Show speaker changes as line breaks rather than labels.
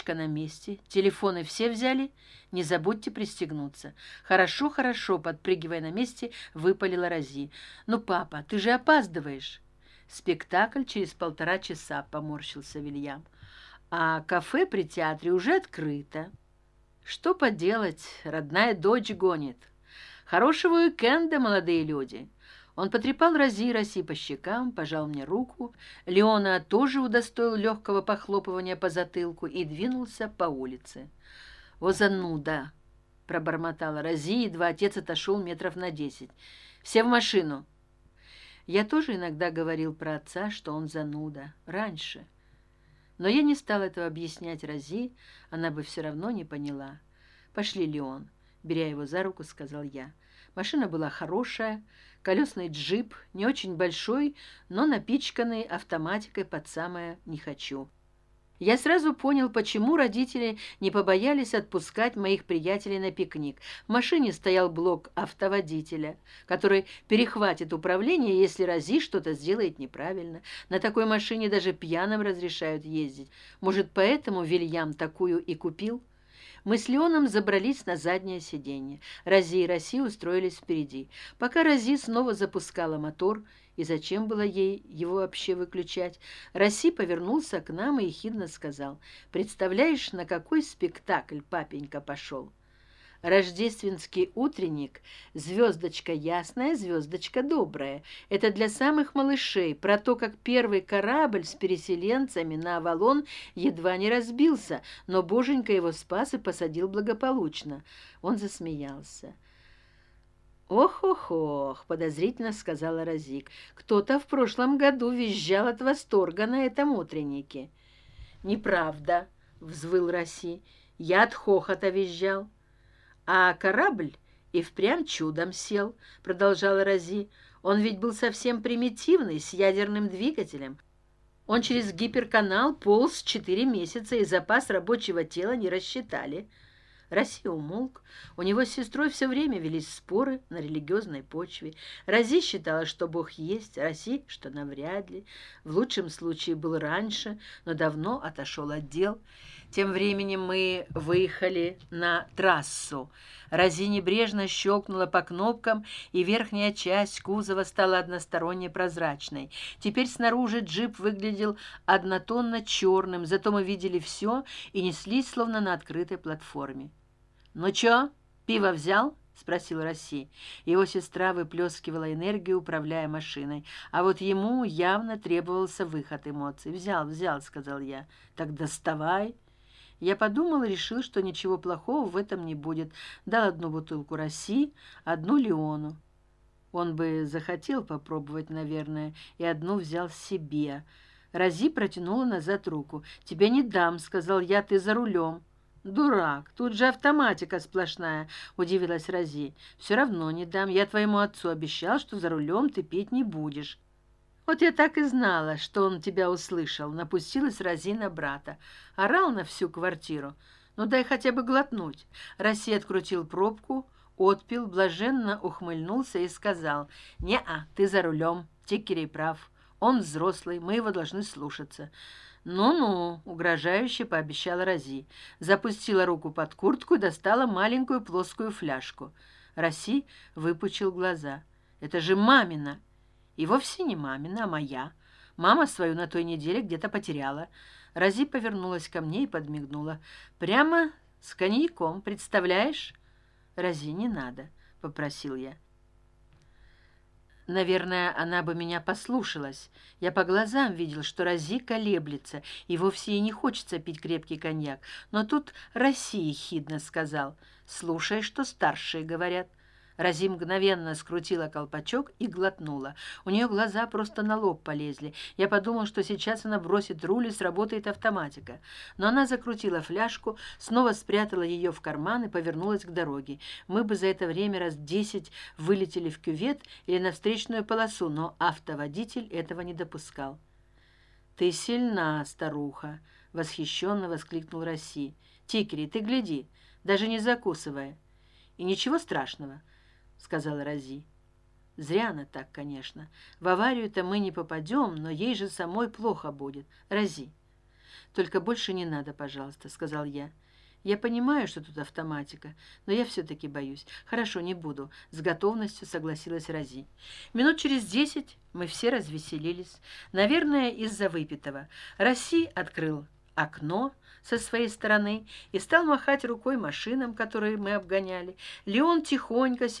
аптечка на месте телефоны все взяли не забудьте пристегнуться. Хорошо хорошо подпрыгивая на месте выпалила рази ну папа ты же опаздываешь. Спектакль через полтора часа поморщился вильям. А кафе при театре уже открыто. Что поделать родная дочь гонит. Хорошего уикенда молодые люди он потрепал рази роси по щекам пожал мне руку. Леона тоже удостоил легкого похлопывания по затылку и двинулся по улице. О зануда пробормотала рази едва отец отошел метров на десять. Все в машину! Я тоже иногда говорил про отца что он зануда. Раньше. Но я не стал этого объяснять рази она бы все равно не поняла. Пошли леон беря его за руку сказал я. Машина была хорошая колесный джип не очень большой но напичканный автоматикой под самое не хочу я сразу понял почему родители не побоялись отпускать моих приятелей на пикник. В машине стоял блок автоводителя который перехватит управление если рази что то сделает неправильно. На такой машине даже пьяным разрешают ездить. Может поэтому вильям такую и купил мы с леоном забрались на заднее сиденье. Рази и роси устроились впереди. Пока рази снова запускала мотор и зачем было ей его вообще выключать роси повернулся к нам и ехидно сказал представляешь на какой спектакль папенька пошел рождественский утренник звездочка ясная звездочка добрая. Это для самых малышей про то как первый корабль с переселенцами на авалон едва не разбился но боженька его спас и посадил благополучно. Он засмеялся. Ох ох ох подозрительно сказала разик кто то в прошлом году визжал от восторга на этом утреннике неправда взвыл роси я от хохота визжал а корабль и впрямь чудом сел продолжала рази он ведь был совсем примитивный с ядерным двигателем. Он через гиперканал полз четыре месяца и запас рабочего тела не рассчитали Россия умолк. У него с сестрой все время велись споры на религиозной почве. Рази считала, что Бог есть, Раси, что навряд ли. В лучшем случае был раньше, но давно отошел от дел. Тем временем мы выехали на трассу. Рази небрежно щелкнула по кнопкам, и верхняя часть кузова стала односторонне прозрачной. Теперь снаружи джип выглядел однотонно черным, зато мы видели все и неслись, словно на открытой платформе ну чё пиво взял спросил росси. Его сестра выплескивала энергию управляя машиной. А вот ему явно требовался выход эмоций. Взял взял сказал я. Так доставай я подумал и решил что ничего плохого в этом не будет. Дал одну бутылку росси одну леону. Он бы захотел попробовать наверное и одну взял себе. Рази протянула назад руку. Тебя не дам сказал я ты за рулем дурак тут же автоматика сплошная удивилась рази все равно не дам я твоему отцу обещал что за рулем ты пить не будешь. Вот я так и знала что он тебя услышал напустилась рази на брата. Орал на всю квартиру. Ну дай хотя бы глотнуть. Россия открутил пробку отпил блаженно ухмыльнулся и сказал не а ты за рулем тикерей прав. Он взрослый мы его должны слушаться ну ну угрожающе пообещала рази запустила руку под куртку и достала маленькую плоскую фляжку. Раси выпучил глаза. Это же мамина! И вовсе не мамина а моя. Мама свою на той неделе где то потеряла рази повернулась ко мне и подмигнула. Прямо с коньяком представляешь? Рази не надо попросил я наверное она бы меня послушалась. Я по глазам видел что рази колеблется и вовсе ей не хочется пить крепкий коньяк. Но тут россия хидно сказал. Слушай что старшие говорят рази мгновенно скрутила колпачок и глотнула. У нее глаза просто на лоб полезли. Я подумал что сейчас она бросит руль и сработает автоматика. Но она закрутила фляжку снова спрятала ее в карман и повернулась к дороге. Мы бы за это время раз десять вылетели в кювет или на встречную полосу но автоводитель этого не допускал. Ты сильна старуха восхищенно воскликнул росси тикери ты гляди даже не закусывая и ничего страшного сказала рази зря она так конечно. В аварию то мы не попадем но ей же самой плохо будет. Рази только больше не надо пожалуйста сказал я. Я понимаю что тут автоматика но я все таки боюсь. Хорошо не буду с готовностью согласилась рази минут через десять мы все развеселились. Наверное из за выпитого. Росси открыл окно со своей стороны и стал махать рукой машинам которые мы обгоняли. Леон тихонько